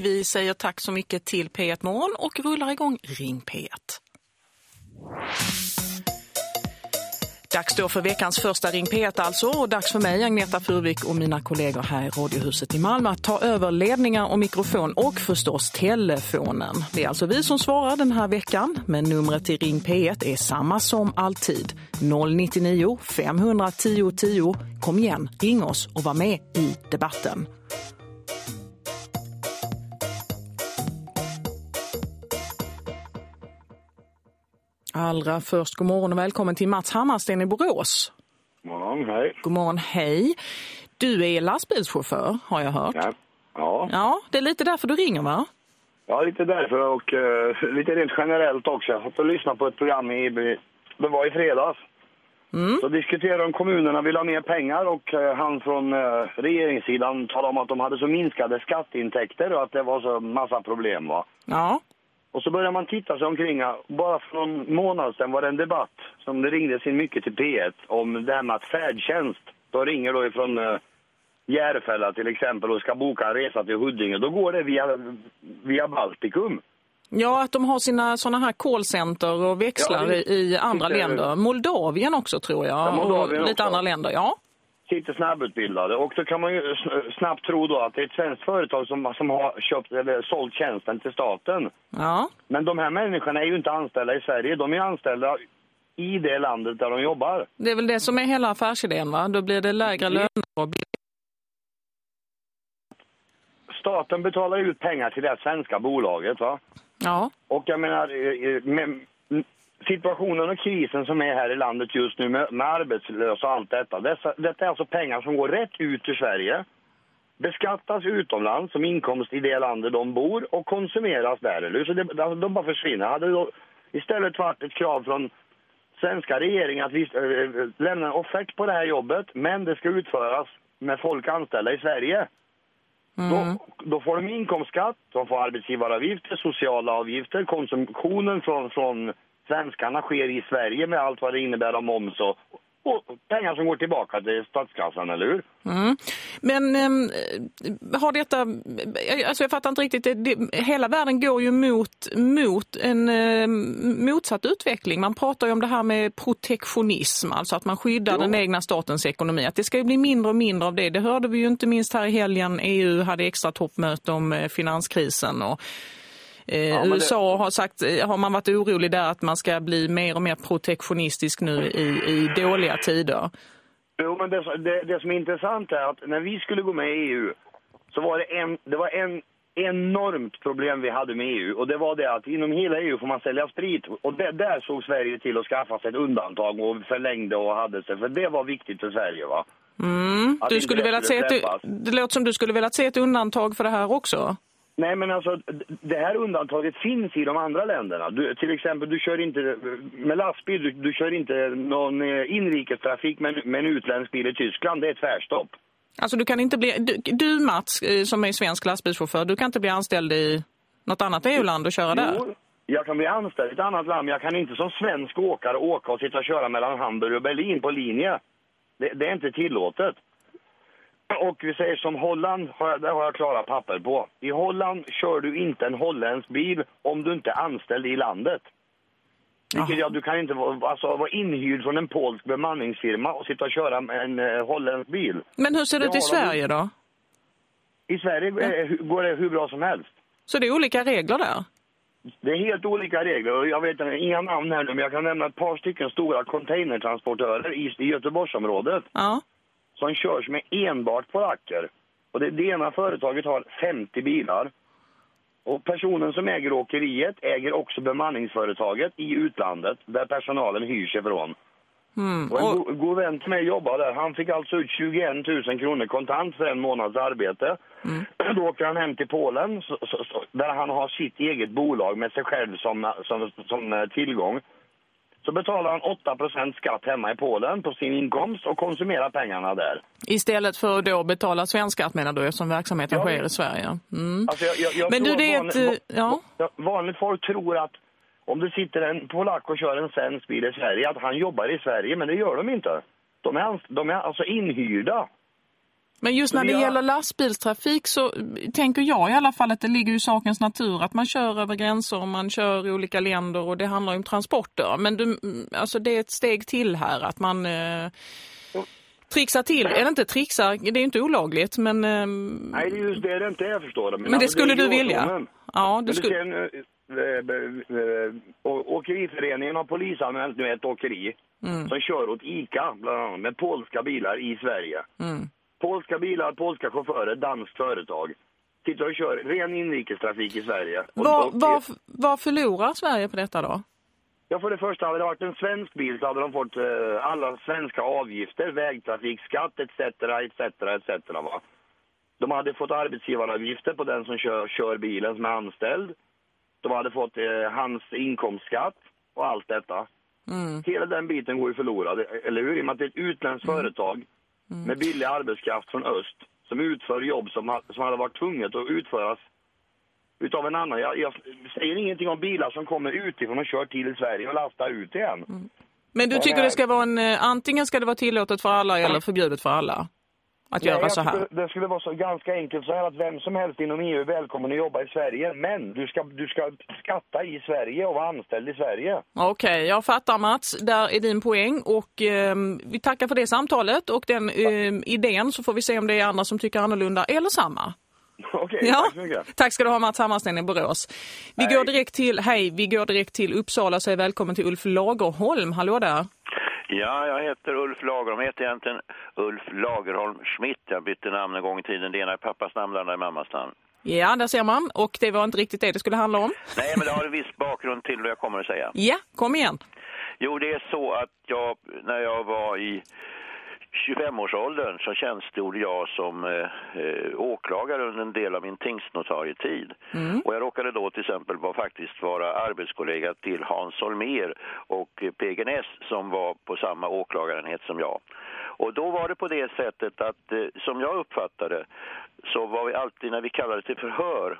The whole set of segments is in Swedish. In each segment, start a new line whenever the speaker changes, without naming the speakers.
vi säger tack så mycket till P1 Morgon och rullar igång Ring P1. Dags då för veckans första Ring P1 alltså och dags för mig, Agneta Furvik och mina kollegor här i Radiohuset i Malmö att ta över ledningar och mikrofon och förstås telefonen. Det är alltså vi som svarar den här veckan, men numret till Ring P1 är samma som alltid. 099 510 10. Kom igen, ring oss och var med i debatten. Allra först, god morgon och välkommen till Mats Hammarsten i Borås.
God morgon, hej.
God morgon, hej. Du är lastbilschaufför, har jag hört.
Ja. Ja,
Ja, det är lite därför du ringer va?
ja lite därför och eh, lite rent generellt också. Jag satt och lyssnade på ett program i, det var i fredags.
Mm.
Så diskuterade de kommunerna vill ha mer pengar och eh, han från eh, regeringssidan talade om att de hade så minskade skatteintäkter och att det var så massa problem va.
Ja.
Och så börjar man titta sig omkring. Bara för någon månad sedan var det en debatt som det ringdes in mycket till P1 om det här med att färdtjänst. De ringer då ifrån uh, Järfälla till exempel och ska boka en resa till Huddinge. Då går det via, via Baltikum.
Ja, att de har sina såna här callcenter och växlar
Ja, det-
i, andra länder. Moldavien också tror jag.
Ja, Moldavien
och lite
också.
andra länder, ja.
Sitter snabbutbildade. Och då kan man ju s- snabbt tro då att det är ett svenskt företag som, som har köpt eller sålt tjänsten till staten.
Ja,
Men de här människorna är ju inte anställda i Sverige. De är anställda i det landet där de jobbar.
det är väl det som är hela affärsidén va? Då blir det lägre löner och
Staten betalar ut pengar till det svenska bolaget va.
Ja,
Och jag menar, eh, eh, med situationen och krisen som är här i landet just nu med, med arbetslösa och allt detta. Dessa, detta är alltså pengar som går rätt ut ur Sverige, beskattas utomlands som inkomst i det landet de bor och konsumeras där. Eller? Så det, alltså, de bara försvinner. Hade då istället varit ett krav från svenska regeringen att vi äh, lämna en offert på det här jobbet, men det ska utföras med folk anställda i Sverige. Då, då får de inkomstskatt, de får arbetsgivaravgifter, sociala avgifter, konsumtionen från, från svenskarna sker i Sverige med allt vad det innebär av moms och, och pengar som går tillbaka till statskassan, eller hur?
Mm. Men ehm, har detta, alltså jag fattar inte riktigt, det, det, hela världen går ju mot, mot en ehm, motsatt utveckling. Man pratar ju om det här med protektionism, alltså att man skyddar
Jo.
den egna statens ekonomi. Att det ska ju bli mindre och mindre av det. Det hörde vi ju inte minst här i helgen. EU hade extra toppmöte om eh, finanskrisen och eh,
det-
USA har sagt, eh, har man varit orolig där att man ska bli mer och mer protektionistisk nu i, i dåliga tider.
Jo, men det, det, det som är intressant är att när vi skulle gå med i EU så var det en, det var en enormt problem vi hade med EU och det var det att inom hela EU får man sälja sprit och det, där såg Sverige till att skaffa sig ett undantag och förlängde och hade sig för det var viktigt för Sverige va.
Mm. Du skulle
det
velat se ett, det låter som du skulle velat se ett undantag för det här också.
Nej men alltså det här undantaget finns i de andra länderna. Du, till exempel du kör inte med lastbil, du, du kör inte någon eh, inrikestrafik med, med en utländsk bil i Tyskland, det är tvärstopp.
Alltså du kan inte bli, du, du Mats eh, som är svensk lastbilschaufför, du kan inte bli anställd i något annat EU-land och köra där.
Jo, jag kan bli anställd i ett annat land, men jag kan inte som svensk åkare åka och sitta och köra mellan Hamburg och Berlin på linje. Det, det är inte tillåtet. Och vi säger som Holland, har jag, där har jag klara papper på. I Holland kör du inte en holländsk bil om du inte är anställd i landet. Vilket ja, du kan inte vara, alltså, vara inhyrd från en polsk bemanningsfirma och sitta och köra en eh, holländsk bil.
Men hur ser det ut i
Ja, de-
Sverige då?
I Sverige eh, går det hur bra som helst.
Så det är olika regler där?
Det är helt olika regler jag vet inte, inga namn här nu men jag kan nämna ett par stycken stora containertransportörer i, i Göteborgsområdet
Ja.
Som körs med enbart polacker. Och det, det ena företaget har 50 bilar. Och personen som äger åkeriet äger också bemanningsföretaget i utlandet där personalen hyr sig från.
Mm.
Och en
Och,
go- god vän till mig jobbar där. Han fick alltså ut 21 000 kronor kontant för en månads arbete. Då åker han hem till Polen så, så, så, där han har sitt eget bolag med sig själv som, som, som eh, tillgång. Så betalar han 8% skatt hemma i Polen på sin inkomst och konsumerar pengarna där.
istället för att då betala svensk skatt menar du eftersom verksamheten
Ja.
sker i Sverige? Mm.
Alltså jag, jag, jag
Men du, det är
att
ett,
vanligt,
ja.
va- vanligt folk tror att om det sitter en polack och kör en svensk bil i Sverige att han jobbar i Sverige, men det gör de inte. De är, de är alltså inhyrda.
Men just när det
har...
gäller lastbilstrafik så tänker jag i alla fall att det ligger i sakens natur att man kör över gränser och man kör i olika länder och det handlar om transporter. Men du, alltså det är ett steg till här att man eh, trixar till, eller inte trixar, det är inte olagligt men... Eh,
Nej, det är just det, det är inte jag förstår det.
Men, men det skulle
det
du vilja? Ja,
du skulle... Sen, äh, åkeriföreningen har polisanmält nu ett åkeri mm. som kör åt ICA bland annat med polska bilar i Sverige. Mm. Polska bilar, polska chaufförer, danskt företag. Sitter och kör ren inrikestrafik i Sverige.
Vad, vad, vad förlorar Sverige på detta då?
Ja, för det första, hade det varit en svensk bil så hade de fått eh, alla svenska avgifter, vägtrafikskatt etc. etc. etc. Va? De hade fått arbetsgivaravgifter på den som kör, kör bilen som är anställd. De hade fått eh, hans inkomstskatt och allt detta. Mm. Hela den biten går ju förlorad, eller hur? I och med att det är ett utländskt mm. företag mm. med billig arbetskraft från öst som utför jobb som, som hade varit tvunget att utföras utav en annan. Jag, jag säger ingenting om bilar som kommer utifrån och kör till Sverige och lastar ut igen. Mm.
Men du tycker det ska vara en, eh, antingen ska det vara tillåtet för alla eller förbjudet för alla? Att Nej, göra så här?
Skulle, det skulle vara så ganska enkelt så här att vem som helst inom EU är välkommen att jobba i Sverige. Men du ska, du ska skatta i Sverige och vara anställd i Sverige.
Okej, okay, jag fattar Mats. Där är din poäng. Och eh, vi tackar för det samtalet och den eh, idén så får vi se om det är andra som tycker annorlunda eller samma.
Okej, ja. tack så mycket.
Tack ska du ha Mats Hammarsten i Borås. Vi hej. går direkt till, hej, vi går direkt till Uppsala och säger välkommen till Ulf Lagerholm. Hallå där.
Ja, jag heter Ulf Lagerholm. Jag heter egentligen Ulf Lagerholm Schmidt. Jag bytte namn en gång i tiden. Det ena är pappas namn, det andra är mammas namn.
Ja, där ser man. Och det var inte riktigt det det skulle handla om.
Nej, men det har en viss bakgrund till det jag kommer att säga.
Ja, kom igen.
Jo, det är så att jag, när jag var i 25-årsåldern så tjänstgjorde jag som eh, eh, åklagare under en del av min tingsnotarietid. Mm. Och jag råkade då till exempel var, faktiskt vara arbetskollega till Hans Holmer och PGNS som var på samma åklagarenhet som jag. Och då var det på det sättet att eh, som jag uppfattade så var vi alltid när vi kallade till förhör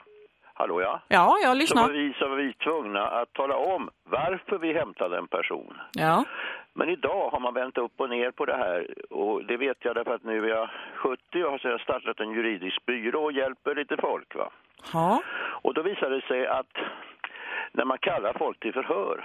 Hallå ja?
Ja, jag lyssnar.
Så var, vi, så var vi tvungna att tala om varför vi hämtade en person.
Ja.
Men idag har man vänt upp och ner på det här och det vet jag därför att nu är jag 70 och har startat en juridisk byrå och hjälper lite folk va.
Ja.
Och då visar det sig att när man kallar folk till förhör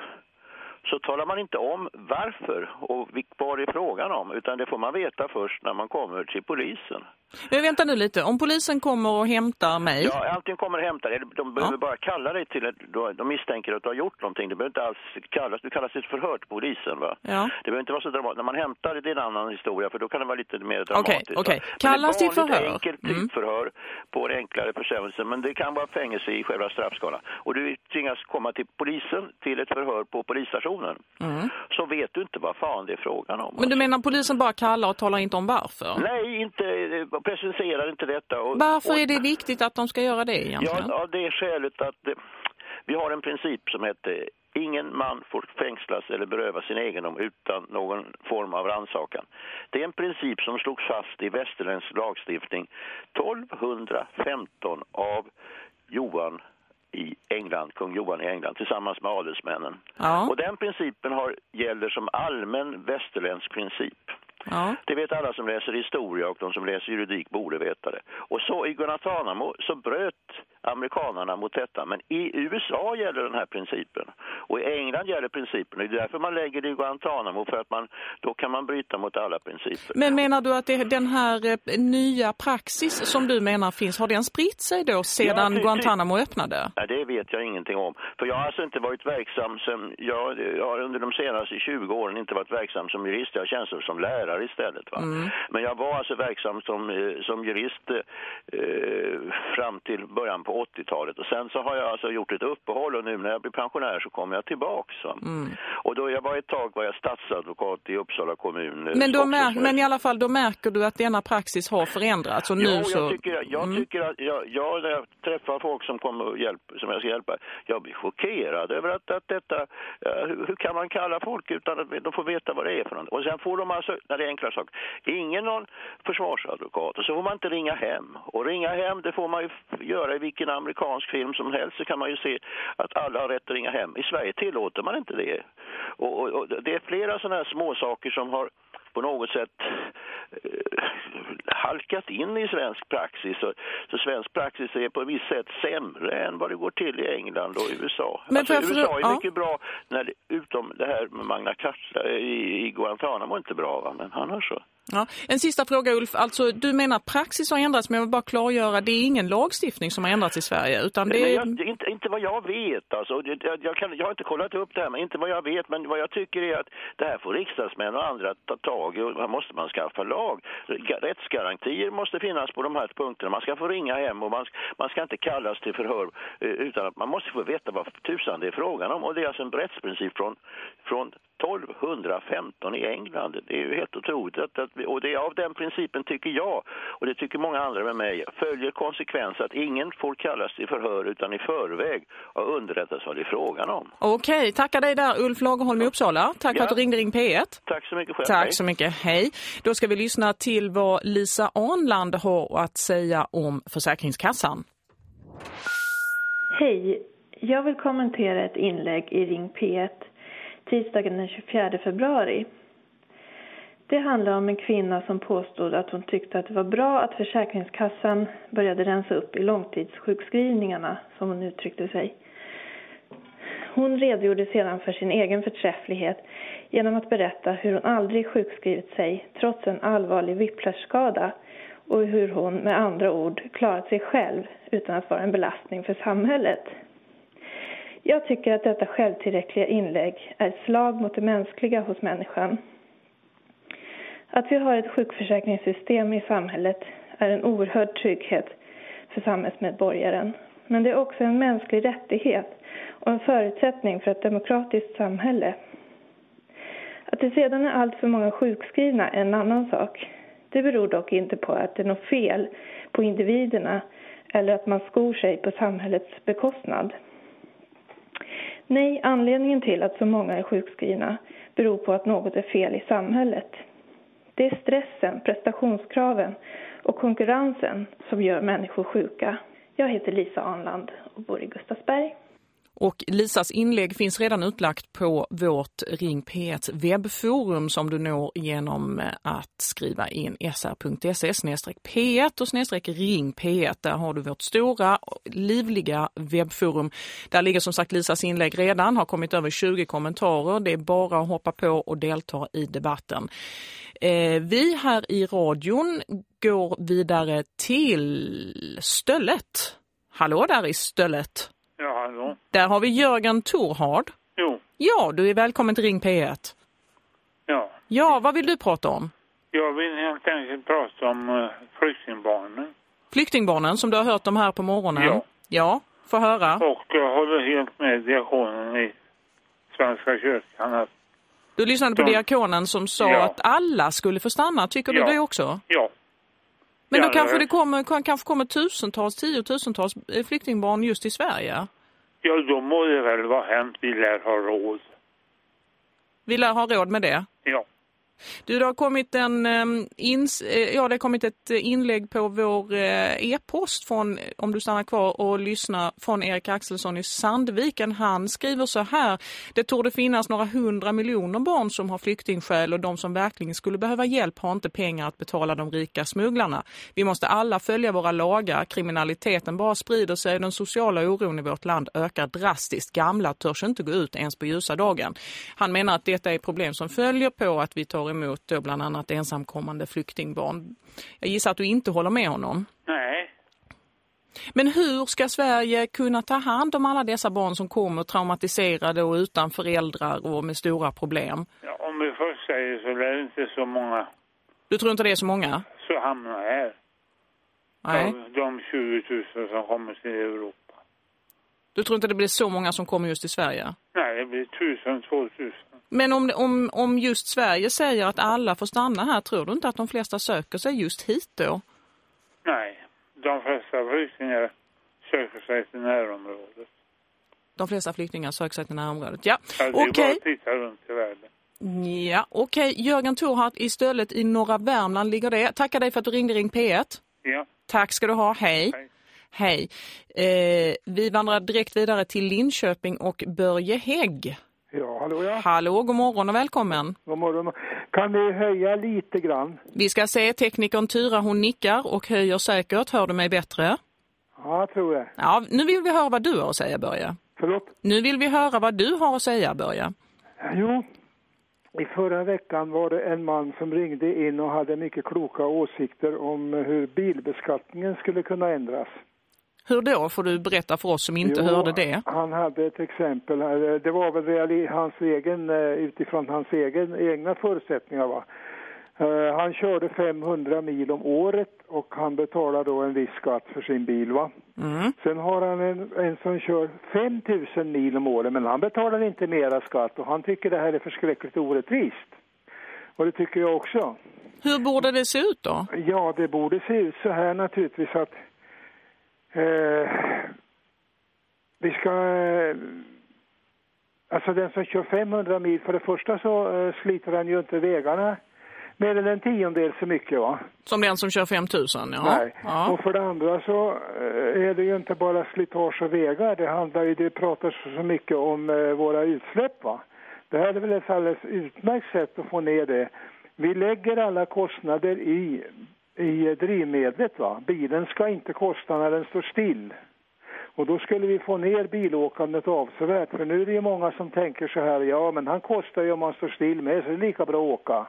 så talar man inte om varför och vad det är frågan om utan det får man veta först när man kommer till polisen.
Men vänta nu lite, om polisen kommer och hämtar mig?
Ja, antingen kommer och hämtar dig. De behöver ja. bara kalla dig till ett, de misstänker att du har gjort någonting. Det behöver inte alls kallas, du kallas till förhör till polisen va?
Ja.
Det behöver inte vara så dramatiskt. När man hämtar det är en annan historia för då kan det vara lite mer dramatiskt.
Okej, okay, okay. kallas till förhör?
Det är enkelt mm. förhör på en enklare försämelse men det kan vara fängelse i själva straffskalan. Och du tvingas komma till polisen till ett förhör på polisstationen. Mm. Så vet du inte vad fan det är frågan om.
Men du menar polisen bara kallar och talar inte om varför?
Nej, inte preciserar inte detta. Och,
Varför
och,
är det viktigt att de ska göra det egentligen?
Ja, det är skälet att eh, vi har en princip som heter ingen man får fängslas eller beröva sin egendom utan någon form av ransakan. Det är en princip som slogs fast i västerländsk lagstiftning 1215 av Johan i England, kung Johan i England, tillsammans med adelsmännen. Ja. Och den principen har, gäller som allmän västerländsk princip. Ja. Det vet alla som läser historia och de som läser juridik borde veta det. Och så i Guantanamo så bröt amerikanerna mot detta. Men i USA gäller den här principen. Och i England gäller principen. Och det är därför man lägger det i Guantanamo för att man, då kan man bryta mot alla principer.
Men menar du att det, den här eh, nya praxis som du menar finns, har den spritt sig då sedan ja, Guantanamo öppnade?
Nej, det vet jag ingenting om. För jag har alltså inte varit verksam sen, jag, jag har under de senaste 20 åren inte varit verksam som jurist. Jag har tjänster som lärare istället. Va? Mm. Men jag var alltså verksam som, eh, som jurist eh, fram till början på 80-talet. Och sen så har jag alltså gjort ett uppehåll och nu när jag blir pensionär så kommer jag tillbaks. Mm. Och då jag var ett tag var jag stadsadvokat i Uppsala kommun.
Men, då märk, men i alla fall då märker du att denna praxis har förändrats och nu
jo,
så...
jag tycker, jag mm. tycker att jag, jag, när jag träffar folk som kommer och hjälper, som jag ska hjälpa, jag blir chockerad över att, att detta, uh, hur, hur, kan man kalla folk utan att de får veta vad det är för något. Och sen får de alltså, när det enkla sak. ingen någon försvarsadvokat och så får man inte ringa hem. Och ringa hem det får man ju göra i vilken amerikansk film som helst så kan man ju se att alla har rätt att ringa hem. I Sverige tillåter man inte det. Och, och, och det är flera sådana här små saker som har på något sätt halkat in i svensk praxis. Så, så svensk praxis är på visst sätt sämre än vad det går till i England och USA.
Men
alltså, USA är
ja.
mycket bra, när det, utom det här med Magna Carta i, i Guantanamo är inte bra, va? men annars så.
Ja. En sista fråga Ulf, alltså du menar att praxis har ändrats men jag vill bara klargöra, det är ingen lagstiftning som har ändrats i Sverige utan det är...
jag, inte, inte vad jag vet. Alltså. Jag, jag, kan, jag har inte kollat upp det här, men inte vad jag vet. Men vad jag tycker är att det här får riksdagsmän och andra ta tag i. Och här måste man skaffa lag. Ga- Rättsgarantier måste finnas på de här punkterna. Man ska få ringa hem och man, ska- man ska inte kallas till förhör eh, utan att man måste få veta vad tusan det är frågan om. Och det är alltså en rättsprincip från, från 1215 i England. Det är ju helt otroligt. Att, att, och det är av den principen tycker jag, och det tycker många andra med mig, följer konsekvens att ingen får kallas till förhör utan i förväg har underrättats vad det är frågan om.
Okej, tackar dig där Ulf Lagerholm i Uppsala. Tack för
Ja.
att du ringde Ring P1.
Tack så mycket själv.
Tack
Hej.
så mycket, hej. Då ska vi lyssna till vad Lisa Arnland har att säga om Försäkringskassan.
Hej! Jag vill kommentera ett inlägg i Ring P1 tisdagen den 24 februari. Det handlar om en kvinna som påstod att hon tyckte att det var bra att Försäkringskassan började rensa upp i långtidssjukskrivningarna, som hon uttryckte sig. Hon redogjorde sedan för sin egen förträfflighet genom att berätta hur hon aldrig sjukskrivit sig trots en allvarlig whiplashskada och hur hon med andra ord klarat sig själv utan att vara en belastning för samhället. Jag tycker att detta självtillräckliga inlägg är ett slag mot det mänskliga hos människan. Att vi har ett sjukförsäkringssystem i samhället är en oerhörd trygghet för samhällsmedborgaren. Men det är också en mänsklig rättighet och en förutsättning för ett demokratiskt samhälle. Att det sedan är allt för många sjukskrivna är en annan sak. Det beror dock inte på att det är något fel på individerna eller att man skor sig på samhällets bekostnad. Nej, anledningen till att så många är sjukskrivna beror på att något är fel i samhället. Det är stressen, prestationskraven och konkurrensen som gör människor sjuka. Jag heter Lisa Anland och bor i Gustavsberg.
Och Lisas inlägg finns redan utlagt på vårt Ring P1 webbforum som du når genom eh, att skriva in sr.se p1 och snedstreck ring P1. Där har du vårt stora, livliga webbforum. Där ligger som sagt Lisas inlägg redan, har kommit över 20 kommentarer. Det är bara att hoppa på och delta i debatten. Eh, vi här i radion går vidare till Stöllet. Hallå där i Stöllet.
Ja, hallå?
Där har vi Jörgen Torhard.
Jo,
Ja, du är välkommen till Ring P1.
ja.
Ja, vad vill du prata om?
Jag vill helt enkelt prata om uh, flyktingbarnen.
Flyktingbarnen som du har hört om här på morgonen?
Ja.
Ja, få höra.
Och jag håller helt med diakonen i Svenska kyrkan att,
Du lyssnade på
De-
diakonen som sa
Ja.
att alla skulle få stanna. Tycker
Ja.
du det också?
ja,
Men då kanske det kommer, kan- kanske kommer tusentals, tiotusentals eh, flyktingbarn just i Sverige.
ja, då må det väl vara hänt. Vi lär ha råd.
Vi lär ha råd med det.
Ja,
du, det har kommit en ehm, ins, eh, ja, det har kommit ett inlägg på vår eh, e-post från, om du stannar kvar och lyssnar, från Erik Axelsson i Sandviken. Han skriver så här, det torde finnas några hundra miljoner barn som har flyktingskäl och de som verkligen skulle behöva hjälp har inte pengar att betala de rika smugglarna. Vi måste alla följa våra lagar, kriminaliteten bara sprider sig den sociala oron i vårt land ökar drastiskt. Gamla törs inte gå ut ens på ljusa dagen. Han menar att detta är problem som följer på att vi tar emot då bland annat ensamkommande flyktingbarn. Jag gissar att du inte håller med honom.
nej.
Men hur ska Sverige kunna ta hand om alla dessa barn som kommer traumatiserade och utan föräldrar och med stora problem?
Ja, om vi först säger så lär inte så många
Du tror inte det är så många?
så hamna här.
Nej.
Av de 20 000 som kommer till Europa.
Du tror inte det blir så många som kommer just till Sverige?
Nej, det blir 1000, 2000.
Men om, om, om just Sverige säger att alla får stanna här, tror du inte att de flesta söker sig just hit då?
Nej, de flesta flyktingar söker sig till närområdet.
De flesta flyktingar söker sig till närområdet. Ja,
Ja, bara
okej.
att titta runt i världen.
Ja, okej. Jörgen Torhart i stället i norra Värmland ligger det. Tackar dig för att du ringde Ring P1.
Ja,
Tack ska du ha. Hej.
Hej.
Hej. Eh, vi vandrar direkt vidare till Linköping och Börje Hägg.
Ja, hallå ja.
Hallå, god morgon och välkommen.
God morgon. Kan ni höja lite grann?
Vi ska se teknikern Tyra, hon nickar och höjer säkert. Hör du mig bättre?
Ja, jag tror det.
Ja, nu vill vi höra vad du har att säga, Börje.
Förlåt?
Nu vill vi höra vad du har att säga, Börje.
Jo, i förra veckan var det en man som ringde in och hade mycket kloka åsikter om hur bilbeskattningen skulle kunna ändras.
Hur då? Får du berätta för oss som inte
Jo,
hörde det.
Han hade ett exempel. Det var väl hans egen, eh, utifrån hans egen, egna förutsättningar. Va? Eh, Han körde 500 mil om året och han betalar då en viss skatt för sin bil. Va?
Mm.
Sen har han en, en som kör 5000 mil om året men han betalar inte mera skatt och han tycker det här är förskräckligt orättvist. Och det tycker jag också.
Hur borde det se ut då?
Ja, det borde se ut så här naturligtvis att eh, vi ska... Eh, alltså den som kör 500 mil, för det första så eh, sliter han ju inte vägarna mer än en tiondel så mycket va?
Som den som kör 5000, ja.
Nej.
ja.
Och för det andra så eh, är det ju inte bara slitage och vägar. Det handlar ju, det pratas så mycket om eh, våra utsläpp va. Det här är väl ett alldeles utmärkt sätt att få ner det. Vi lägger alla kostnader i, i drivmedlet va. Bilen ska inte kosta när den står still. Och då skulle vi få ner bilåkandet avsevärt. För nu är det ju många som tänker så här, ja men han kostar ju om man står still med så det är lika bra att åka.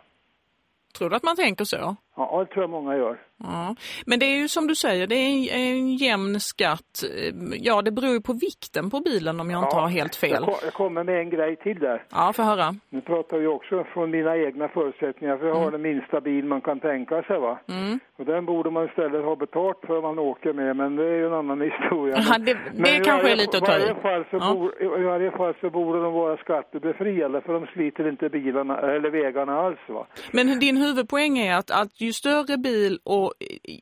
Tror du att man tänker så?
Ja, det tror jag många gör.
Ja. Men det är ju som du säger, det är en jämn skatt. Ja, det beror ju på vikten på bilen om jag inte
Ja,
har helt fel.
Jag, jag kommer med en grej till där.
Ja, för höra.
Nu pratar vi också från mina egna förutsättningar, för jag har den minsta bil man kan tänka sig va.
Mm.
Och den borde man istället ha betalt för man åker med, men det är ju en annan historia.
Ja, det- det kanske
varje-
är lite att ta i.
varje fall så
Ja.
bor, I varje fall så borde de vara skattebefriade, för de sliter inte bilarna, eller vägarna alls va.
Men din huvudpoäng är att, att ju större bil och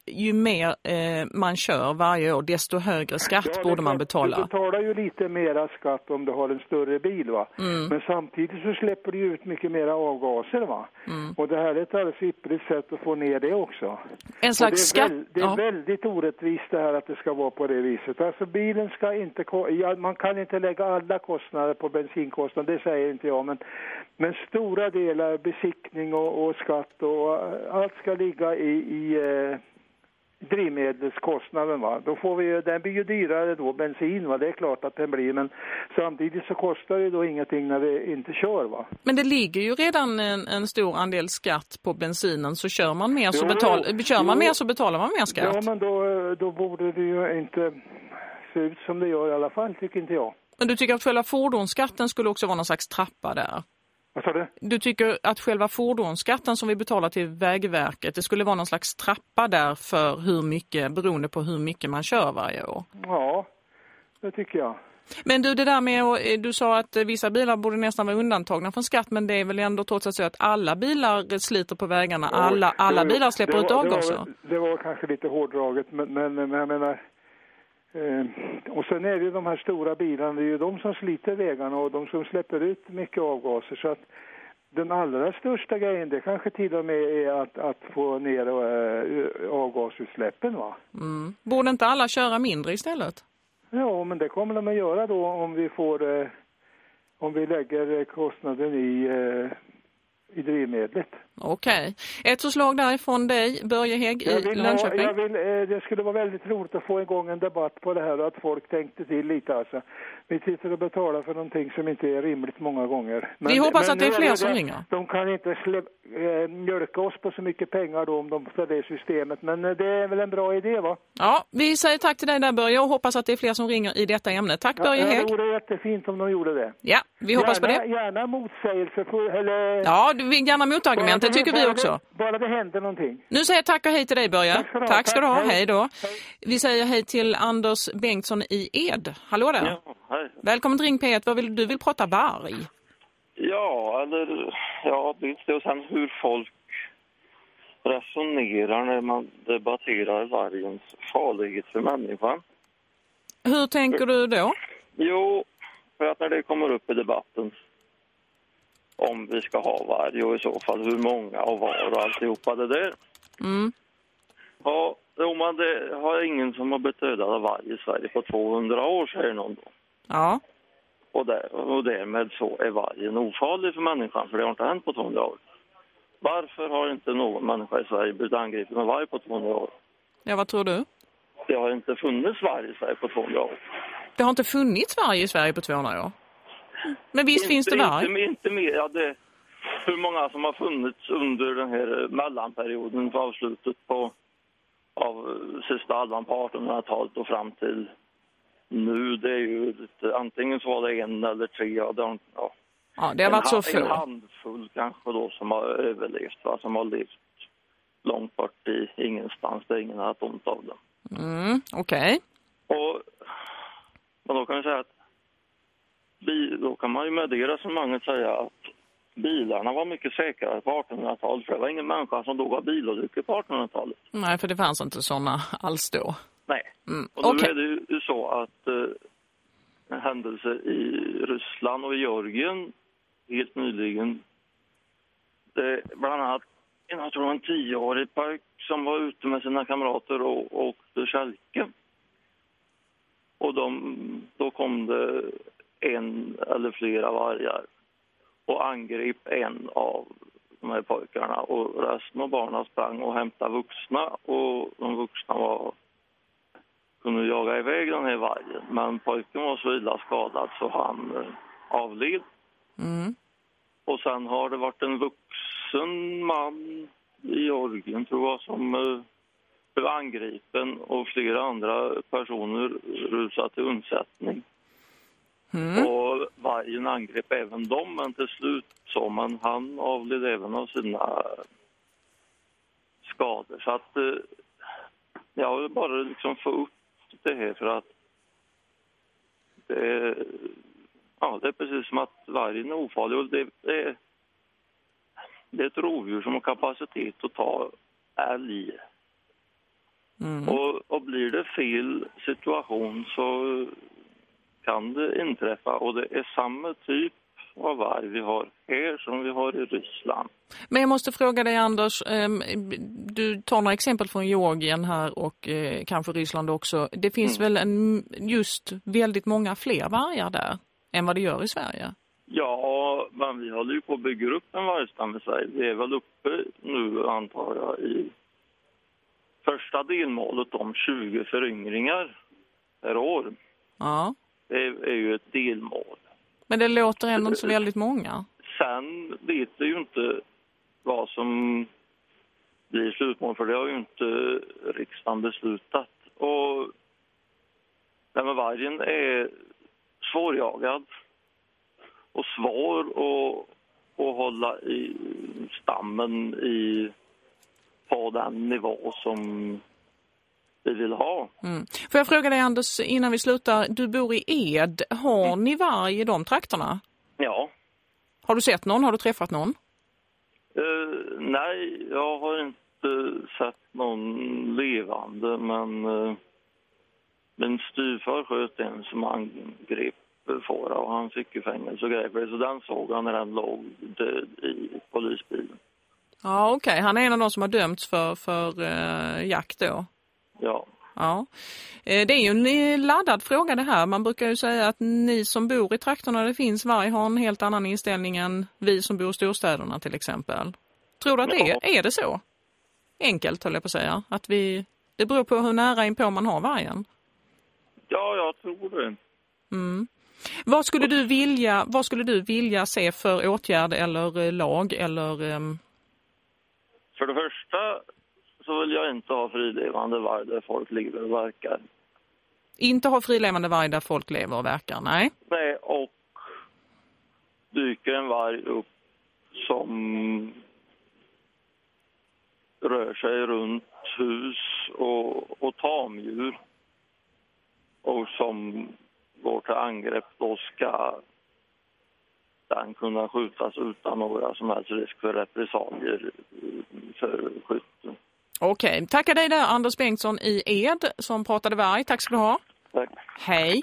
ju mer eh, man kör varje år, desto högre skatt
Ja,
borde man betala.
Du betalar ju lite mera skatt om du har en större bil va.
Mm.
Men samtidigt så släpper du ut mycket mera avgaser va.
Mm.
Och det här är ett alldeles ypperligt sätt att få ner det också.
En slags
Och det är,
skatt.
väl, det är
ja.
väldigt orättvist det här att det ska vara på det viset. Alltså bilen ska inte, ja, man kan inte lägga alla kostnader på bensinkostnader, det säger inte jag. Men, men stora delar, besiktning och, och skatt och eh, allt ska ligga i, i eh, drivmedelskostnaden va. Då får vi den blir ju dyrare då, bensin va, det är klart att den blir. Men samtidigt så kostar det då ingenting när vi inte kör va.
Men det ligger ju redan en, en stor andel skatt på bensinen så kör man mer så,
Jo,
betal, kör man
jo.
mer så betalar man mer skatt.
Ja men då, då borde det ju inte se ut som det gör i alla fall, tycker inte jag.
Men du tycker att själva fordonsskatten skulle också vara någon slags trappa där?
Vad sa du?
Du tycker att själva fordonsskatten som vi betalar till Vägverket, det skulle vara någon slags trappa där för hur mycket, beroende på hur mycket man kör varje år?
Ja, det tycker jag.
Men du, det där med, eh, du sa att eh, vissa bilar borde nästan vara undantagna från skatt, men det är väl ändå trots allt så att alla bilar sliter på vägarna, alla, alla bilar släpper
det
ut avgaser.
Det var, det var kanske lite hårdraget, men, men, men jag menar... Eh, och sen är det de här stora bilarna, det är ju de som sliter vägarna och de som släpper ut mycket avgaser. Så att den allra största grejen, det kanske till och med är att, att få ner eh, avgasutsläppen va.
Mm. Borde inte alla köra mindre istället?
Ja, men det kommer de att göra då om vi får... Eh, om vi lägger kostnaden i, i drivmedlet.
Okej. Ett förslag därifrån dig, Börje Hägg i
vill ha,
Lönköping.
jag vill, eh, det skulle vara väldigt roligt att få igång en debatt på det här och att folk tänkte till lite alltså. Vi sitter och betalar för någonting som inte är rimligt många gånger.
Vi hoppas att det är fler som ringer.
De kan inte släpp, eh, mjölka oss på så mycket pengar då om de får det systemet. Men eh, det är väl en bra idé va?
Ja, vi säger tack till dig där Börje och hoppas att det är fler som ringer i detta ämne. Tack Börje
ja,
Hägg.
det vore jättefint om de gjorde det.
Ja, vi hoppas på
gärna,
det.
Gärna motsägelse. För, eller,
Ja, gärna motargument, det
bara
tycker vi också.
Det, bara det händer någonting.
Nu säger jag tack och hej till dig Börje.
Tack ska du ha.
Tack ska du ha,
Tack, hej.
hej då. Vi säger hej till Anders Bengtsson i Ed. Hallå där.
Ja, hej.
Välkommen till Ring P1. Vad vill, du vill prata varg?
Ja, eller ja, det och sen hur folk resonerar när man debatterar vargens farlighet för människan.
Hur tänker du då?
Jo, för att när det kommer upp i debatten om vi ska ha varg och i så fall hur många och var och alltihopa det där.
Mm.
Ja, jo, men det har ingen som har blivit dödad av varg i Sverige på 200 år, säger någon då.
Ja.
Och, där, och därmed så är vargen ofarlig för människan, för det har inte hänt på 200 år. Varför har inte någon människa i Sverige blivit angripen med varg på 200 år?
Ja, vad tror du?
Det har inte funnits varg i Sverige på 200 år.
Det har inte funnits varg i Sverige på 200 år. Men visst
inte,
finns det varg?
Inte, inte mer. Ja, det, hur många som har funnits under den här mellanperioden på avslutet på av eh, sista halvan på 1800-talet och fram till nu. Det är ju lite, antingen så var det en eller tre. Ja, det ja.
Ja, det har varit
en,
så
En
få.
handfull kanske då som har överlevt, va? som har levt långt bort i ingenstans där ingen har haft ont av dem.
Mm, okej.
Och, men då kan jag säga att bi, då kan man ju med det resonemanget säga att bilarna var mycket säkrare på 1800-talet för det var ingen människa som dog av bilolyckor på 1800-talet.
Nej, för det fanns inte sådana alls då.
Nej.
Mm,
Och nu
okej.
är det ju så att eh, händelser i Ryssland och i Georgien helt nyligen det bland annat jag tror en tioårig pojk som var ute med sina kamrater och och åkte kälke. Och de, då kom det en eller flera vargar och angrep en av de här pojkarna och resten av barnen sprang och hämtade vuxna och de vuxna var kunde jaga iväg den här vargen. Men pojken var så illa skadad så han eh, avled.
Mm.
Och sen har det varit en vuxen man i Georgien tror jag som eh, blev angripen och flera andra personer rusade till undsättning.
Mm.
Och vargen angrep även dem men till slut så men han avled även av sina skador. Så att eh, jag vill bara liksom få upp det här för att det ja, det är precis som att vargen är ofarlig och det, det, är, det är ett rovdjur som har kapacitet att ta älg.
Mm.
Och, och blir det fel situation så kan det inträffa och det är samma typ av varg vi har här som vi har i Ryssland.
Men jag måste fråga dig Anders, ehm, du tar några exempel från Georgien här och eh, kanske Ryssland också. Det finns
Mm.
väl en, just väldigt många fler vargar där än vad det gör i Sverige?
Ja, men vi håller ju på att bygga upp en vargstam i Sverige. Vi är väl uppe nu, antar jag, i första delmålet om 20 föryngringar per år.
Ja.
Det är, är ju ett delmål.
Men det låter ändå inte så väldigt många.
Sen vet vi ju inte vad som blir slutmål, för det har ju inte riksdagen beslutat. Och det med vargen är svårjagad och svår att, att hålla i stammen i, på den nivå som vi vill ha.
Mm. Får jag fråga dig Anders innan vi slutar, du bor i Ed. Har ni varg i de trakterna?
Ja.
Har du sett någon? Har du träffat någon?
Eh, nej, jag har inte sett någon levande, men uh, min styvfar sköt en som angrep fåra och han fick ju fängelse och grejer så den såg han när den låg död i polisbilen.
Ja, okej. Han är en av de som har dömts för, för eh, jakt då.
Ja.
Ja, Eh, det är ju en eh, laddad fråga det här. Man brukar ju säga att ni som bor i trakterna det finns varg har en helt annan inställning än vi som bor i storstäderna till exempel. Tror du att det är, är det så? Enkelt höll jag på att säga. Att vi, det beror på hur nära inpå man har vargen.
ja, jag tror det.
Mm. Vad skulle du vilja, vad skulle du vilja se för åtgärd eller eh, lag eller ehm,
För det första så vill jag inte ha frilevande varg där folk lever och verkar.
inte ha frilevande varg där folk lever och verkar? Nej.
Nej, och dyker en varg upp som rör sig runt hus och, och tamdjur och som går till angrepp, då ska den kunna skjutas utan några som helst risk för repressalier för skytten.
Okej, tackar dig där Anders Bengtsson i Ed som pratade varg. Tack ska du ha.
Tack.
Hej.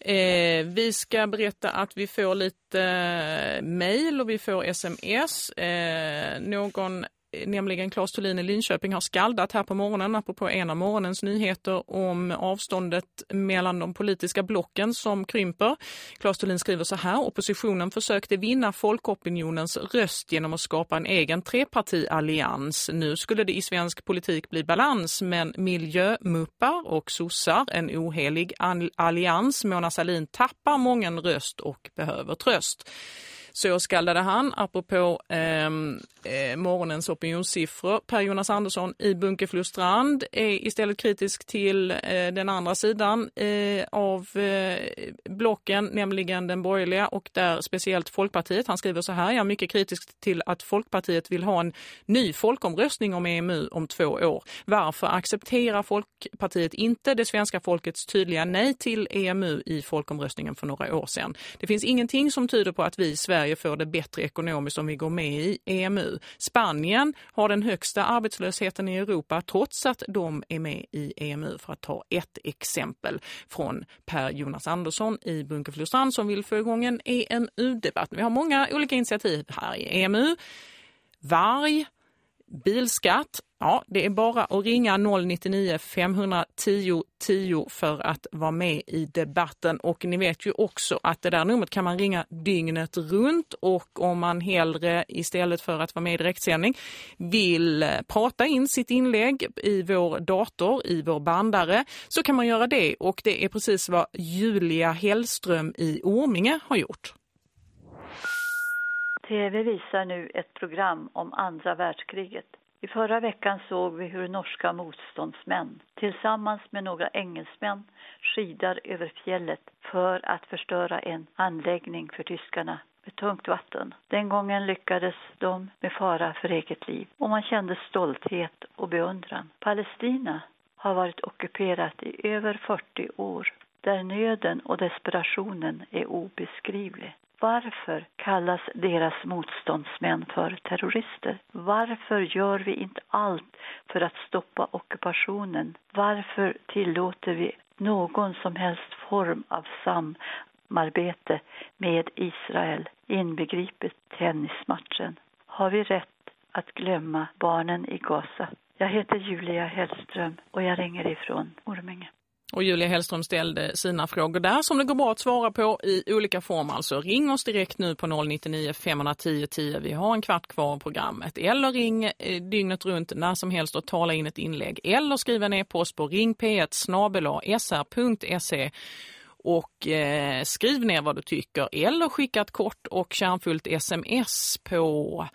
Eh, vi ska berätta att vi får lite eh, mejl och vi får sms. Eh, någon nämligen Claes Thulin i Linköping har skaldat här på morgonen apropå en av morgonens nyheter om avståndet mellan de politiska blocken som krymper. Claes Thulin skriver så här, oppositionen försökte vinna folkopinionens röst genom att skapa en egen trepartiallians. Nu skulle det i svensk politik bli balans men miljömuppar och sossar, en ohelig allians. Mona Salin tappar mången röst och behöver tröst. Så skallade han, apropå ehm, eh, morgonens opinionssiffror. Per Jonas Andersson i Bunkeflostrand är istället kritisk till eh, den andra sidan eh, av eh, blocken, nämligen den borgerliga och där speciellt Folkpartiet. Han skriver så här, jag är mycket kritisk till att Folkpartiet vill ha en ny folkomröstning om EMU om två år. Varför accepterar Folkpartiet inte det svenska folkets tydliga nej till EMU i folkomröstningen för några år sedan? Det finns ingenting som tyder på att vi i Sverige Sverige får det bättre ekonomiskt om vi går med i EMU. Spanien har den högsta arbetslösheten i Europa trots att de är med i EMU för att ta ett exempel från Per Jonas Andersson i Bunkeflostrand som vill få igång en EMU-debatt. Vi har många olika initiativ här i EMU. Varg, bilskatt, Ja, det är bara att ringa 099 510 10 för att vara med i debatten. Och ni vet ju också att det där numret kan man ringa dygnet runt och om man hellre istället för att vara med i direktsändning vill eh, prata in sitt inlägg i vår dator, i vår bandare, så kan man göra det. Och det är precis vad Julia Hellström i Orminge har gjort.
TV visar nu ett program om andra världskriget. I förra veckan såg vi hur norska motståndsmän tillsammans med några engelsmän skidar över fjället för att förstöra en anläggning för tyskarna med tungt vatten. Den gången lyckades de med fara för eget liv och man kände stolthet och beundran. Palestina har varit ockuperat i över 40 år där nöden och desperationen är obeskrivlig. Varför kallas deras motståndsmän för terrorister? Varför gör vi inte allt för att stoppa ockupationen? Varför tillåter vi någon som helst form av samarbete med Israel, inbegripet tennismatchen? Har vi rätt att glömma barnen i Gaza? Jag heter Julia Hellström och jag ringer ifrån Orminge.
Och Julia Hellström ställde sina frågor där som det går bra att svara på i olika former. Alltså ring oss direkt nu på 099 510 10. Vi har en kvart kvar av programmet. Eller ring eh, dygnet runt när som helst och tala in ett inlägg. Eller skriva ner post på ringp1 sr.se och eh, skriv ner vad du tycker. Eller skicka ett kort och kärnfullt sms på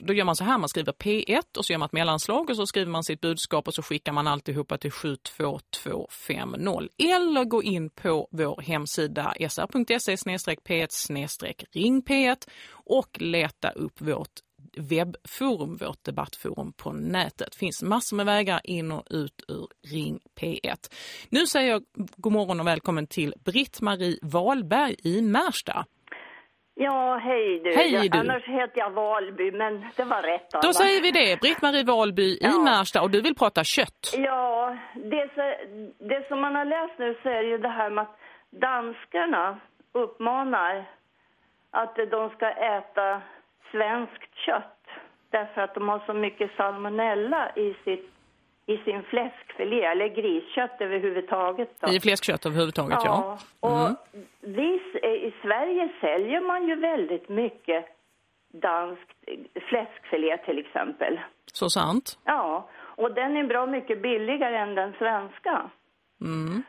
då gör man så här, man skriver P1 och så gör man ett mellanslag och så skriver man sitt budskap och så skickar man alltihopa till 72250. Eller gå in på vår hemsida sr.se p1 ring P1 och leta upp vårt webbforum, vårt debattforum på nätet. Det finns massor med vägar in och ut ur Ring P1. Nu säger jag god morgon och välkommen till Britt-Marie Wahlberg i Märsta.
Ja, hej du.
Hej du.
annars heter jag Valby, men det var rätt. Alla.
Då säger vi det. Britt-Marie Valby ja. i Märsta och du vill prata kött.
Ja, det, så, det som man har läst nu så är det ju det här med att danskarna uppmanar att de ska äta svenskt kött därför att de har så mycket salmonella i sitt i sin fläskfilé eller griskött överhuvudtaget. Då.
I fläskkött överhuvudtaget, ja.
ja. Mm. Och vi, I Sverige säljer man ju väldigt mycket dansk fläskfilé till exempel.
Så sant.
Ja, och den är bra mycket billigare än den svenska.
Mm.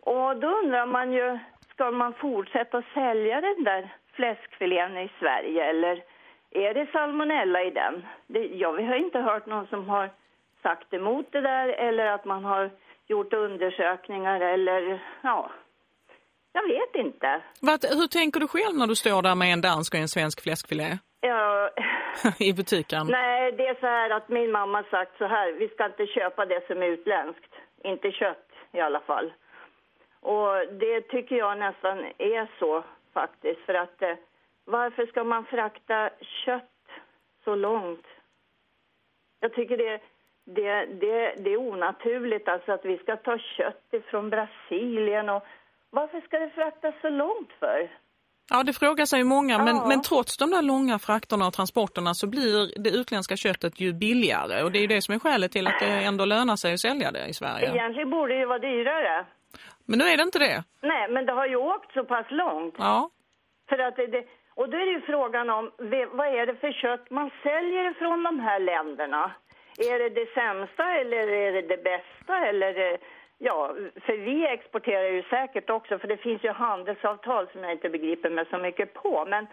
Och då undrar man ju, ska man fortsätta sälja den där fläskfilén i Sverige eller är det salmonella i den? Det, jag har inte hört någon som har sagt emot det där eller att man har gjort undersökningar eller ja, jag vet inte.
Vad, hur tänker du själv när du står där med en dansk och en svensk fläskfilé?
Ja,
I butiken?
Nej, det är så här att min mamma sagt så här, vi ska inte köpa det som är utländskt. Inte kött i alla fall. Och det tycker jag nästan är så faktiskt. För att eh, varför ska man frakta kött så långt? Jag tycker det det, det, det är onaturligt alltså att vi ska ta kött från Brasilien. Och varför ska det fraktas så långt för?
Ja, det frågar sig många, men,
Ja.
men trots de där långa frakterna och transporterna så blir det utländska köttet ju billigare. Och det är ju det som är skälet till att det ändå lönar sig att sälja det i Sverige.
Egentligen borde det ju vara dyrare.
Men nu är det inte det.
Nej, men det har ju åkt så pass långt.
Ja.
För att det, och då är det ju frågan om vad är det för kött man säljer från de här länderna? Är det det sämsta eller är det det bästa? Eller, eh, ja, för vi exporterar ju säkert också, för det finns ju handelsavtal som jag inte begriper mig så mycket på. Men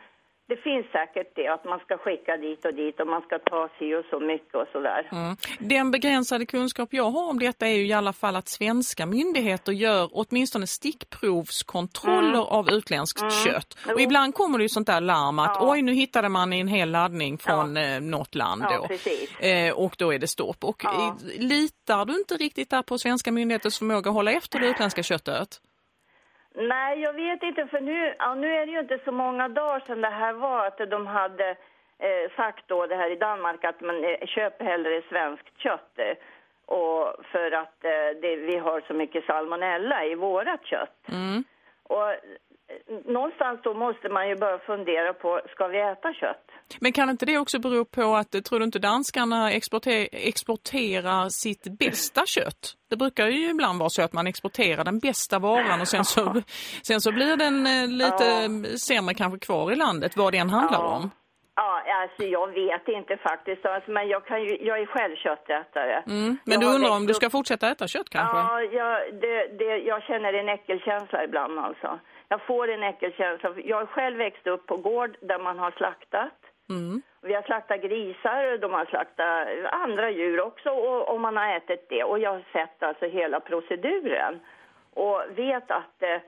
det finns säkert det, att man ska skicka dit och dit och man ska ta sig och så mycket och sådär.
Mm. Den begränsade kunskap jag har om detta är ju i alla fall att svenska myndigheter gör åtminstone stickprovskontroller
Mm.
av utländskt
Mm.
kött.
Jo.
Och ibland kommer det ju sånt där larm att
Ja.
oj nu hittade man en hel laddning från eh, något land
Ja,
då. Eh, och då är det stopp. Och
Ja.
eh, litar du inte riktigt där på svenska myndigheters förmåga att hålla efter det utländska köttet?
Nej, jag vet inte, för nu, ja, nu är det ju inte så många dagar sedan det här var att de hade eh, sagt då det här i Danmark att man eh, köper hellre svenskt kött eh, och för att eh, det, vi har så mycket salmonella i vårat kött.
Mm.
Och någonstans då måste man ju börja fundera på, ska vi äta kött?
Men kan inte det också bero på att, tror du inte danskarna exporter, exporterar sitt bästa kött? Det brukar ju ibland vara så att man exporterar den bästa varan och sen så, sen så blir den eh, lite
Ja.
sämre kanske kvar i landet, vad det än handlar
Ja.
om.
Ja, alltså jag vet inte faktiskt, alltså, men jag, kan ju, jag är själv köttätare.
Mm. Men
Jag
du undrar om du ska fortsätta äta kött kanske?
Ja, jag, det, det, jag känner en äckelkänsla ibland alltså. Jag får en äckelkänsla. Jag själv växt upp på gård där man har slaktat.
Mm.
Vi har slaktat grisar, de har slaktat andra djur också och, och man har ätit det. Och jag har sett alltså hela proceduren och vet att, eh,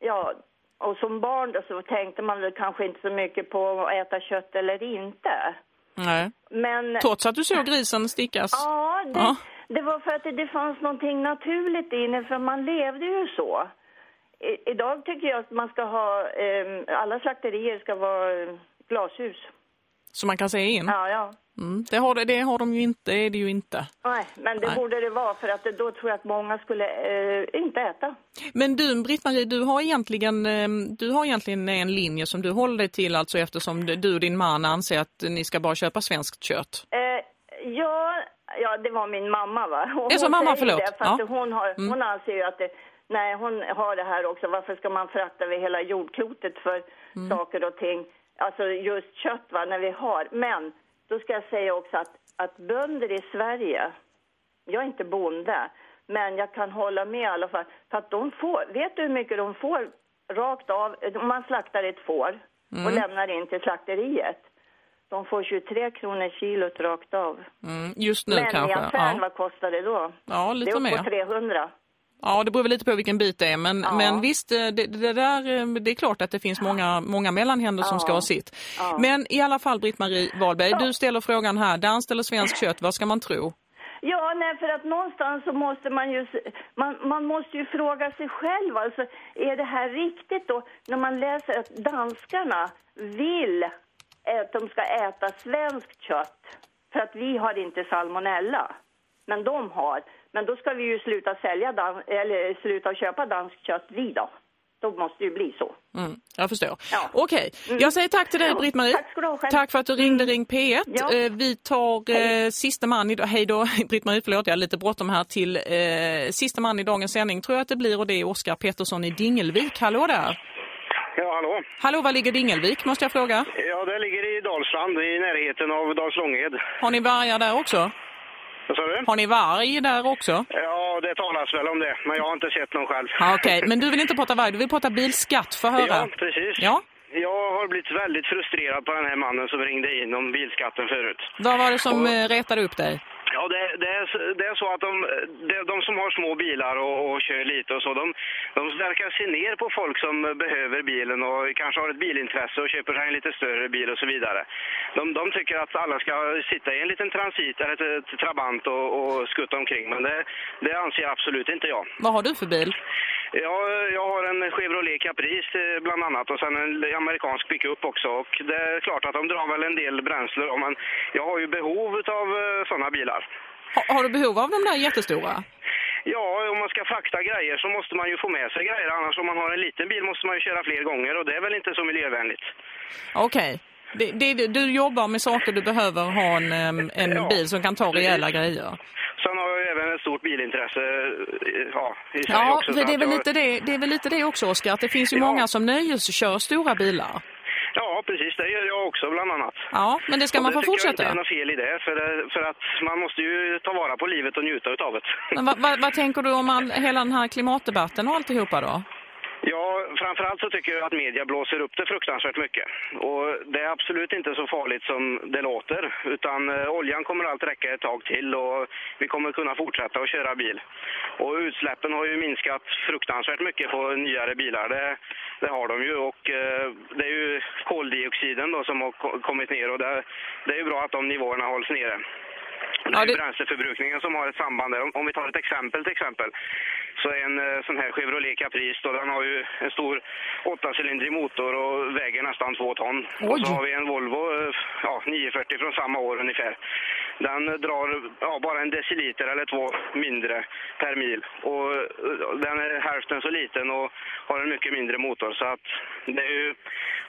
ja, och som barn då så tänkte man väl kanske inte så mycket på att äta kött eller inte.
Nej.
Men...
Trots att du såg grisen stickas?
Ja, det,
Ja.
det var för att det, det fanns någonting naturligt i det, för man levde ju så. I, idag tycker jag att man ska ha, eh, alla slakterier ska vara eh, glashus.
Så man kan se in?
Ja, ja.
Mm. Det, har, det- har de ju inte, är det ju inte.
Nej, men det
Nej.
borde det vara för att då tror jag att många skulle eh, inte äta.
Men du, Britt-Marie, du har egentligen eh, du har egentligen en linje som du håller dig till alltså eftersom du och din man anser att ni ska bara köpa svenskt kött.
Eh, ja, ja, det var min mamma va? Och
Det är
hon
mamma, förlåt.
Det, fast
Ja.
hon, har,
Mm.
hon anser ju att det, nej, hon har det här också. Varför ska man frakta över hela jordklotet för
Mm.
saker och ting? Alltså just kött va, när vi har. Men då ska jag säga också att, att bönder i Sverige, jag är inte bonde, men jag kan hålla med i alla fall. För att de får, vet du hur mycket de får rakt av? Om man slaktar ett får och
Mm.
lämnar in till slakteriet. De får 23 kronor kilot rakt av.
Mm, just nu
Men i
kanske.
affären,
Ja.
vad kostar det då?
ja,
det
lite
är upp
mer.
på 300.
Ja, det beror väl lite på vilken bit det är. Men,
Ja.
men visst, eh, det, det där, eh, det är klart att det finns många, många mellanhänder som
Ja.
ska ha sitt.
Ja.
Men i alla fall, Britt-Marie Wahlberg, du ställer frågan här. Danskt eller svenskt kött, vad ska man tro?
Ja, nej, för att någonstans så måste man ju, man, man måste ju fråga sig själv, alltså, är det här riktigt då? När man läser att danskarna vill att de ska äta svenskt kött, för att vi har inte salmonella, men de har. Men då ska vi ju sluta sälja, dan- eller sluta köpa danskt kött vi då. Då måste det ju bli så.
Mm, jag förstår.
Ja.
Okej,
Mm.
jag säger tack till dig
Ja,
Britt-Marie.
tack ha.
Tack för att du ringde Ring P1.
Ja.
Eh, Vi tar eh, sista man idag. Hej då, Britt-Marie, förlåt, jag har lite bråttom här till eh, sista man i dagens sändning. Tror jag att det blir och det är Oskar Pettersson i Dingelvik. Hallå där.
Ja, hallå.
Hallå, var ligger Dingelvik måste jag fråga?
Ja, det ligger i Dalsland, i närheten av Dalslånged.
Har ni vargar där också?
Vad sa du?
Har ni varg där också?
Ja, det talas väl om det, men jag har inte sett någon själv.
Okej, men du vill inte prata varg, du vill prata bilskatt. Få höra.
Ja, precis.
Ja.
Jag har blivit väldigt frustrerad på den här mannen som ringde in om bilskatten förut.
Vad var det som eh, retade upp dig?
Ja, det, det, är, det är så att de, de, de som har små bilar och, och kör lite och så, de, de verkar se ner på folk som behöver bilen och kanske har ett bilintresse och köper sig en lite större bil och så vidare. De, de tycker att alla ska sitta i en liten transit eller ett, ett trabant och, och skutta omkring, men det, det anser absolut inte jag.
Vad har du för bil?
Ja, jag har en Chevrolet Caprice eh, bland annat och sen en amerikansk pickup också. Och det är klart att de drar väl en del bränsle men jag har ju behov av sådana bilar.
Har, har du behov av de där jättestora?
Ja, om man ska frakta grejer så måste man ju få med sig grejer. Annars om man har en liten bil måste man ju köra fler gånger och det är väl inte så miljövänligt.
Okej. Det, det, du jobbar med saker du behöver ha en, en
Ja.
bil som kan ta rejäla grejer.
Sen har jag även ett stort bilintresse eh, ja,
Ja,
också.
det är, väl lite det, det är väl lite det också, Oskar. Att det finns ju
Ja.
många som nöjeskör stora bilar.
Ja, precis. Det gör jag också bland annat.
Ja, men det ska
Och
man få fortsätta.
inte är något fel i det, för, det, för att man måste ju ta vara på livet och njuta utav det.
Men vad, vad, vad tänker du om all, hela den här klimatdebatten och alltihopa då?
Ja, framförallt så tycker jag att media blåser upp det fruktansvärt mycket. Och det är absolut inte så farligt som det låter. Utan eh, oljan kommer allt räcka ett tag till och vi kommer kunna fortsätta att köra bil. Och utsläppen har ju minskat fruktansvärt mycket på nyare bilar. Det, det har de ju. Och eh, det är ju koldioxiden då som har kommit ner och det, det är ju bra att de nivåerna hålls nere. Det är
det-
bränsleförbrukningen som har ett samband där. Om, om vi tar ett exempel till exempel. Så en eh, sån här Chevrolet Caprice då, den har ju en stor åttacylindrig motor och väger nästan två ton. Och så
Oj.
har vi en Volvo eh, ja, 940 från samma år ungefär. Den drar ja, bara en deciliter eller två mindre per mil. Och eh, den är hälften så liten och har en mycket mindre motor. Så att det är ju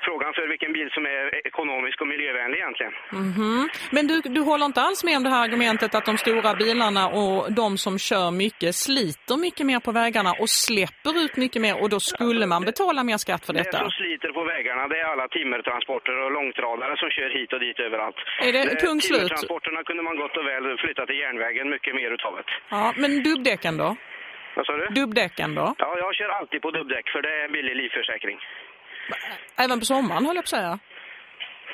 frågan för vilken bil som är ekonomisk och miljövänlig egentligen.
Mhm. Men du, du håller inte alls med om det här argumentet att de stora bilarna och de som kör mycket sliter mycket mer på vägarna och släpper ut mycket mer och då skulle man betala mer skatt för
Det
detta?
som sliter på vägarna det är alla timmertransporter och långtradare som kör hit och dit överallt.
Är det punkt slut?
Kunde man gott och väl flytta till järnvägen mycket mer utav det.
Ja, men dubbdäcken då?
Vad sa du?
Dubbdäcken då?
Ja, jag kör alltid på dubbdäck för det är en billig livförsäkring.
Även på sommaren höll jag på att säga.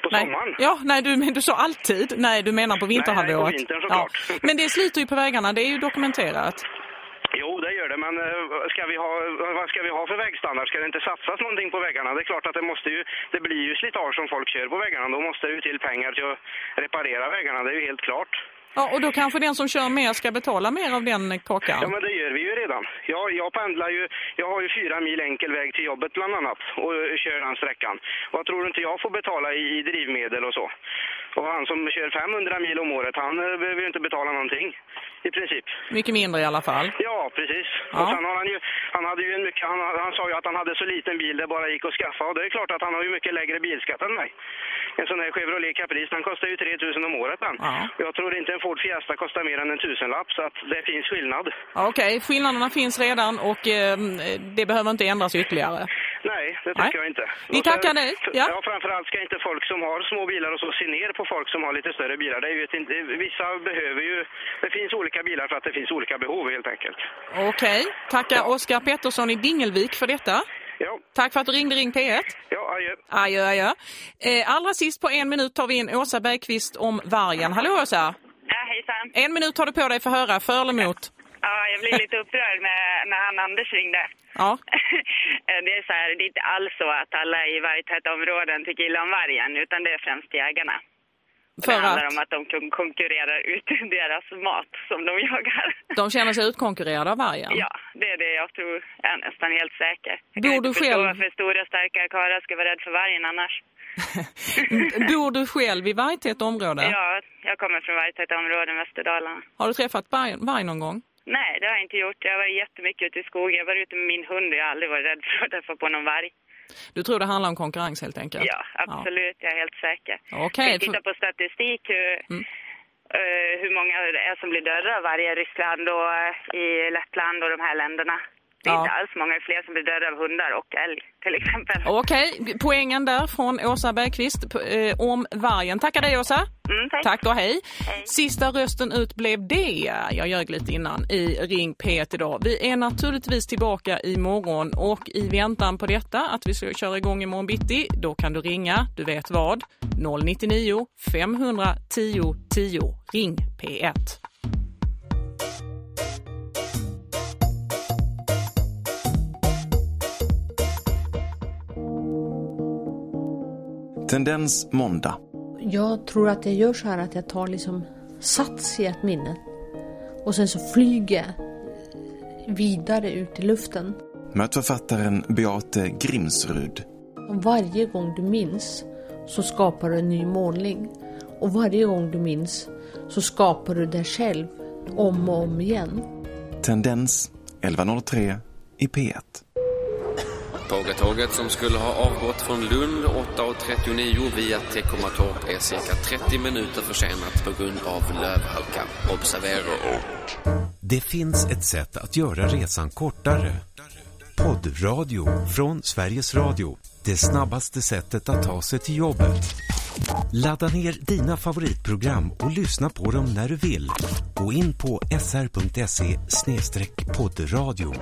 På
nej.
sommaren?
Ja, nej du, men du sa alltid. Nej, du menar på vinterhalvåret.
Nej, på vintern såklart.
Men det sliter ju på vägarna, det är ju dokumenterat.
Det men eh, ska vi ha, vad ska vi ha för vägstandard? Ska det inte satsas någonting på vägarna? Det är klart att det måste ju, det blir ju slitage om folk kör på vägarna. Då måste det ju till pengar till att reparera vägarna, det är ju helt klart.
Ja, och då kanske den som kör mer ska betala mer av den kakan.
Ja, men det gör vi ju redan. Jag, jag pendlar ju, jag har ju fyra mil enkel väg till jobbet bland annat och kör den sträckan. Vad tror du inte jag får betala i, i drivmedel och så? Och han som kör 500 mil om året, han eh, behöver ju inte betala någonting i princip.
Mycket mindre i alla fall.
Ja, precis.
Ja.
Och sen har han ju, han hade ju en mycket, han, han sa ju att han hade så liten bil det bara gick att skaffa och det är klart att han har ju mycket lägre bilskatt än mig. En sån här Chevrolet Caprice, den kostar ju 3000 om året den.
Ja.
Jag tror inte en Ford Fiesta kostar mer än en tusenlapp så att det finns skillnad.
Ja, Okej, skillnaderna finns redan och eh, det behöver inte ändras ytterligare.
Nej, det tycker
Nej.
jag inte.
Vi tackar dig. Ja.
Ja, framförallt ska inte folk som har små bilar och så se ner på folk som har lite större bilar. Det är ju ett, vissa behöver ju... Det finns olika bilar för att det finns olika behov helt enkelt.
Okej, tackar Oskar Pettersson i Dingelvik för detta.
Ja,
Tack för att du ringde Ring P1.
ja adjö.
Adjö, adjö. Eh, allra sist på en minut tar vi in Åsa Bergqvist om vargen. Hallå Åsa!
Ja, hejsan.
En minut har du på dig för att höra, för eller emot?
Ja, jag blev lite upprörd när, när han Anders ringde.
Ja.
det är så här, det är inte alls så att alla i vargtäta områden tycker illa om vargen, utan det är främst jägarna.
För
det handlar
att
om att de kon- konkurrerar ut deras mat som de jagar.
de känner sig utkonkurrerade av vargen.
Ja, det är det jag tror. Jag är nästan helt säker. Jag
Bor
kan inte
du
förstå
själv-
varför stora starka karlar ska vara rädd för vargen annars.
Bor du själv i vargtätt område?
Ja, jag kommer från vargtäta områden, Västerdalarna.
Har du träffat varg, varg någon gång?
Nej, det har jag inte gjort. Jag har varit jättemycket ute i skogen. Jag var ute med min hund och jag har aldrig varit rädd för att träffa på någon varg.
Du tror det handlar om konkurrens helt enkelt?
Ja, absolut. Jag är helt säker.
Okej,
Jag tittar på statistik hur,
Mm.
eh, hur många det är som blir dödade av varje Ryssland och eh, i Lettland och de här länderna. Det är
Ja.
inte alls många fler som blir dödade av hundar och älg till exempel.
Okej, poängen där från Åsa Bergqvist eh, om vargen. Tackar dig Åsa.
Mm, tack.
Tack och hej. Sista rösten ut blev det. Jag ljög lite innan i Ring P1 idag. Vi är naturligtvis tillbaka imorgon och i väntan på detta att vi ska köra igång imorgon bitti, då kan du ringa, du vet vad, 099 510 10. Ring P1.
Tendens måndag.
Jag tror att jag gör så här att jag tar liksom sats i ett minne. Och sen så flyger jag vidare ut i luften.
Möt författaren Beate Grimsrud.
Varje gång du minns så skapar du en ny målning. Och varje gång du minns så skapar du dig själv om och om igen.
Tendens 1103 i P1.
Pågatåget som skulle ha avgått från Lund 8.39 via Teckomatorp är cirka 30 minuter försenat på grund av lövhalka. Observera
Det finns ett sätt att göra resan kortare. Poddradio från Sveriges Radio. Det snabbaste sättet att ta sig till jobbet. Ladda ner dina favoritprogram och lyssna på dem när du vill. Gå in på sr.se poddradio.